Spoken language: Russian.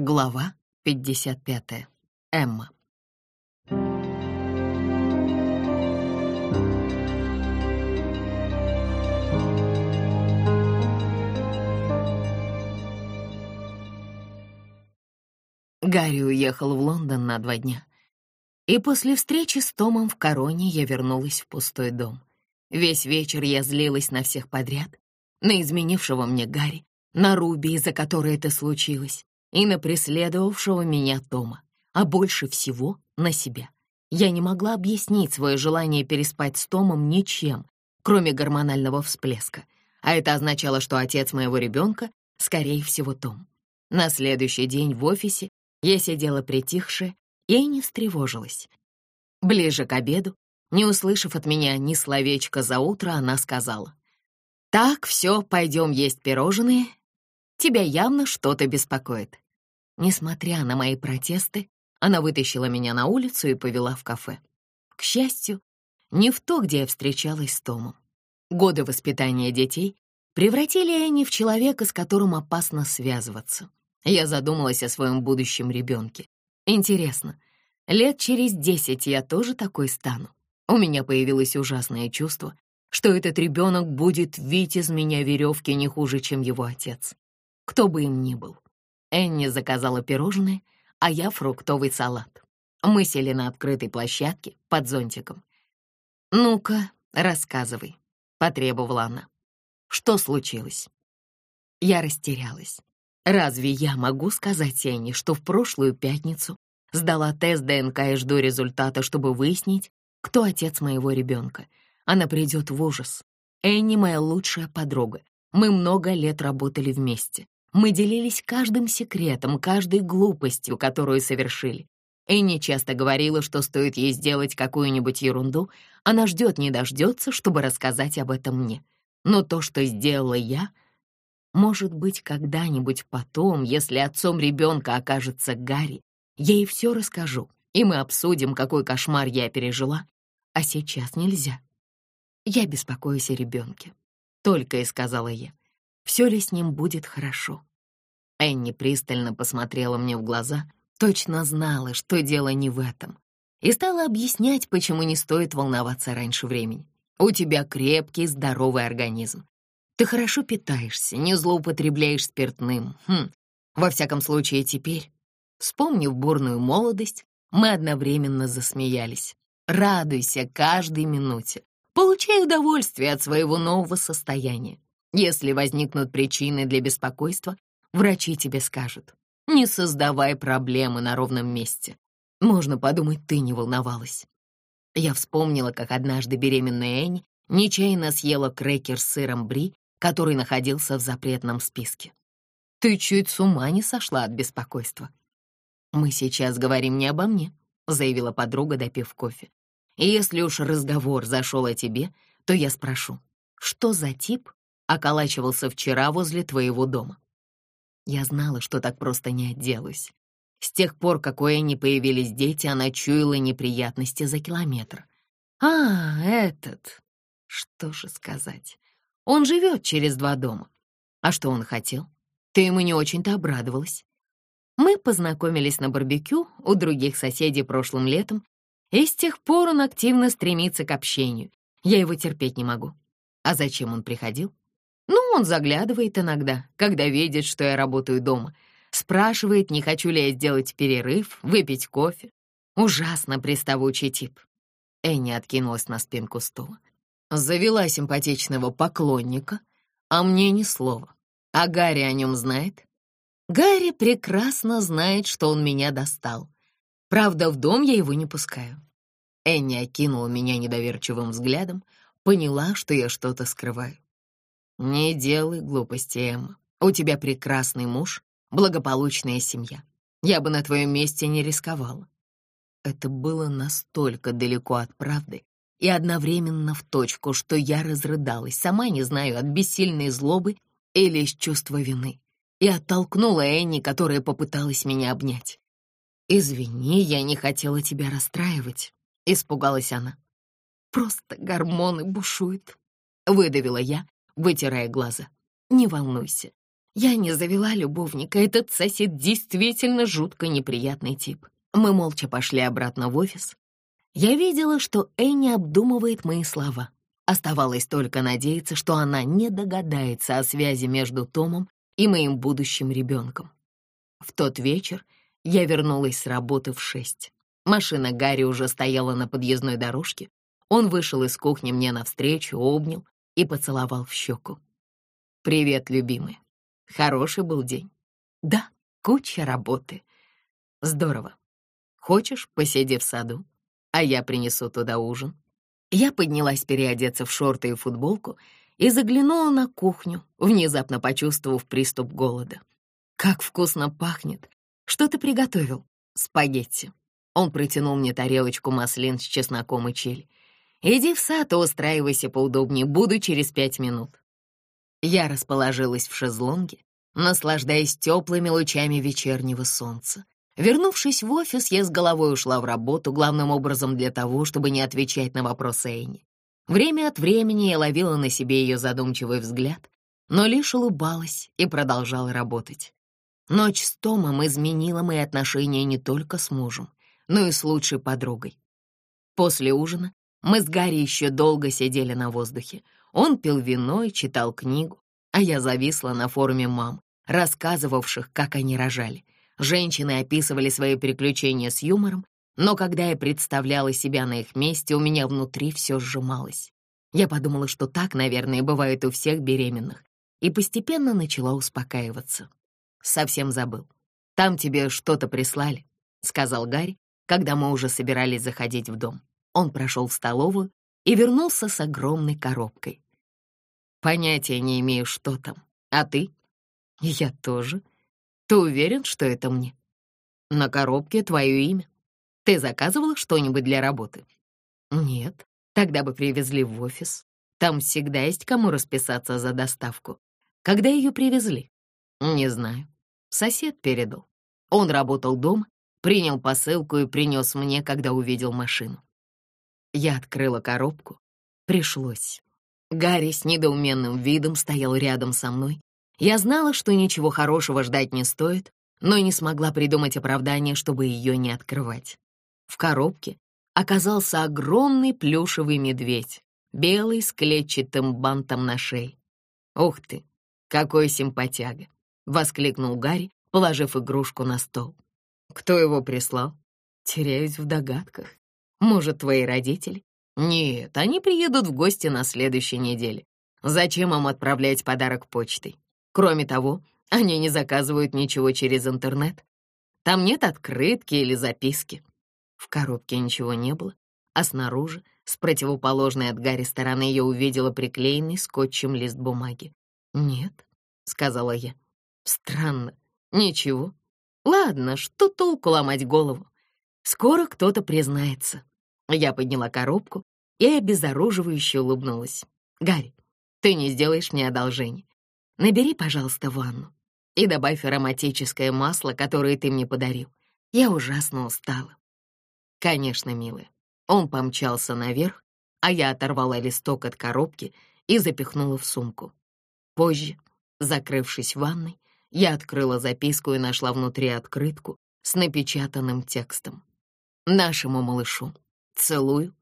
Глава 55. Эмма. Гарри уехал в Лондон на два дня. И после встречи с Томом в Короне я вернулась в пустой дом. Весь вечер я злилась на всех подряд, на изменившего мне Гарри, на Руби, из-за которой это случилось, и на преследовавшего меня Тома, а больше всего на себя. Я не могла объяснить свое желание переспать с Томом ничем, кроме гормонального всплеска, а это означало, что отец моего ребенка, скорее всего, Том. На следующий день в офисе я сидела притихшая и не встревожилась. Ближе к обеду, не услышав от меня ни словечка за утро, она сказала, «Так, все, пойдем есть пирожные, Тебя явно что-то беспокоит». Несмотря на мои протесты, она вытащила меня на улицу и повела в кафе. К счастью, не в то, где я встречалась с Томом. Годы воспитания детей превратили Энни в человека, с которым опасно связываться. Я задумалась о своем будущем ребенке. Интересно, лет через десять я тоже такой стану? У меня появилось ужасное чувство, что этот ребенок будет вить из меня веревки не хуже, чем его отец кто бы им ни был. Энни заказала пирожные, а я фруктовый салат. Мы сели на открытой площадке под зонтиком. «Ну-ка, рассказывай», — потребовала она. «Что случилось?» Я растерялась. Разве я могу сказать Энни, что в прошлую пятницу сдала тест ДНК и жду результата, чтобы выяснить, кто отец моего ребенка? Она придет в ужас. Энни моя лучшая подруга. Мы много лет работали вместе. Мы делились каждым секретом, каждой глупостью, которую совершили. Энни часто говорила, что стоит ей сделать какую-нибудь ерунду, она ждет не дождется, чтобы рассказать об этом мне. Но то, что сделала я, может быть, когда-нибудь потом, если отцом ребенка окажется Гарри, я ей все расскажу, и мы обсудим, какой кошмар я пережила, а сейчас нельзя. Я беспокоюсь о ребенке, только и сказала я все ли с ним будет хорошо. Энни пристально посмотрела мне в глаза, точно знала, что дело не в этом, и стала объяснять, почему не стоит волноваться раньше времени. У тебя крепкий, здоровый организм. Ты хорошо питаешься, не злоупотребляешь спиртным. Хм, во всяком случае теперь, вспомнив бурную молодость, мы одновременно засмеялись. Радуйся каждой минуте. Получай удовольствие от своего нового состояния. Если возникнут причины для беспокойства, врачи тебе скажут. Не создавай проблемы на ровном месте. Можно подумать, ты не волновалась. Я вспомнила, как однажды беременная Энни нечаянно съела крекер с сыром бри, который находился в запретном списке. Ты чуть с ума не сошла от беспокойства. «Мы сейчас говорим не обо мне», — заявила подруга, допив кофе. «И если уж разговор зашел о тебе, то я спрошу, что за тип околачивался вчера возле твоего дома. Я знала, что так просто не отделаюсь. С тех пор, как у Энни появились дети, она чуяла неприятности за километр. «А, этот...» Что же сказать? Он живет через два дома. А что он хотел? Ты ему не очень-то обрадовалась. Мы познакомились на барбекю у других соседей прошлым летом, и с тех пор он активно стремится к общению. Я его терпеть не могу. А зачем он приходил? Ну, он заглядывает иногда, когда видит, что я работаю дома. Спрашивает, не хочу ли я сделать перерыв, выпить кофе. Ужасно приставучий тип. Энни откинулась на спинку стула. Завела симпатичного поклонника, а мне ни слова. А Гарри о нем знает? Гарри прекрасно знает, что он меня достал. Правда, в дом я его не пускаю. Энни окинула меня недоверчивым взглядом, поняла, что я что-то скрываю. «Не делай глупости, Эмма. У тебя прекрасный муж, благополучная семья. Я бы на твоем месте не рисковала». Это было настолько далеко от правды и одновременно в точку, что я разрыдалась, сама не знаю, от бессильной злобы или из чувства вины, и оттолкнула Энни, которая попыталась меня обнять. «Извини, я не хотела тебя расстраивать», — испугалась она. «Просто гормоны бушуют», — выдавила я, вытирая глаза. «Не волнуйся. Я не завела любовника, этот сосед действительно жутко неприятный тип. Мы молча пошли обратно в офис. Я видела, что Энни обдумывает мои слова. Оставалось только надеяться, что она не догадается о связи между Томом и моим будущим ребенком. В тот вечер я вернулась с работы в шесть. Машина Гарри уже стояла на подъездной дорожке. Он вышел из кухни мне навстречу, обнял и поцеловал в щеку. «Привет, любимый. Хороший был день?» «Да, куча работы. Здорово. Хочешь, посиди в саду, а я принесу туда ужин?» Я поднялась переодеться в шорты и футболку и заглянула на кухню, внезапно почувствовав приступ голода. «Как вкусно пахнет! Что ты приготовил?» «Спагетти». Он протянул мне тарелочку маслин с чесноком и чили. «Иди в сад и устраивайся поудобнее, буду через пять минут». Я расположилась в шезлонге, наслаждаясь теплыми лучами вечернего солнца. Вернувшись в офис, я с головой ушла в работу, главным образом для того, чтобы не отвечать на вопросы Энни. Время от времени я ловила на себе ее задумчивый взгляд, но лишь улыбалась и продолжала работать. Ночь с Томом изменила мои отношения не только с мужем, но и с лучшей подругой. После ужина мы с Гарри еще долго сидели на воздухе. Он пил вино и читал книгу, а я зависла на форуме мам, рассказывавших, как они рожали — Женщины описывали свои приключения с юмором, но когда я представляла себя на их месте, у меня внутри все сжималось. Я подумала, что так, наверное, бывает у всех беременных, и постепенно начала успокаиваться. Совсем забыл. «Там тебе что-то прислали», — сказал Гарри, когда мы уже собирались заходить в дом. Он прошел в столовую и вернулся с огромной коробкой. «Понятия не имею, что там. А ты?» «Я тоже», ты уверен, что это мне? На коробке твое имя. Ты заказывала что-нибудь для работы? Нет, тогда бы привезли в офис. Там всегда есть кому расписаться за доставку. Когда ее привезли? Не знаю. Сосед передал. Он работал дома, принял посылку и принес мне, когда увидел машину. Я открыла коробку. Пришлось. Гарри с недоуменным видом стоял рядом со мной я знала, что ничего хорошего ждать не стоит, но не смогла придумать оправдание, чтобы ее не открывать. В коробке оказался огромный плюшевый медведь, белый с клетчатым бантом на шее. «Ух ты, какой симпатяга!» — воскликнул Гарри, положив игрушку на стол. «Кто его прислал?» «Теряюсь в догадках. Может, твои родители?» «Нет, они приедут в гости на следующей неделе. Зачем им отправлять подарок почтой? Кроме того, они не заказывают ничего через интернет. Там нет открытки или записки. В коробке ничего не было, а снаружи, с противоположной от Гарри стороны, я увидела приклеенный скотчем лист бумаги. «Нет», — сказала я. «Странно. Ничего. Ладно, что толку ломать голову? Скоро кто-то признается». Я подняла коробку и обезоруживающе улыбнулась. «Гарри, ты не сделаешь мне одолжение. Набери, пожалуйста, ванну и добавь ароматическое масло, которое ты мне подарил. Я ужасно устала». «Конечно, милая». Он помчался наверх, а я оторвала листок от коробки и запихнула в сумку. Позже, закрывшись в ванной, я открыла записку и нашла внутри открытку с напечатанным текстом. «Нашему малышу. Целую.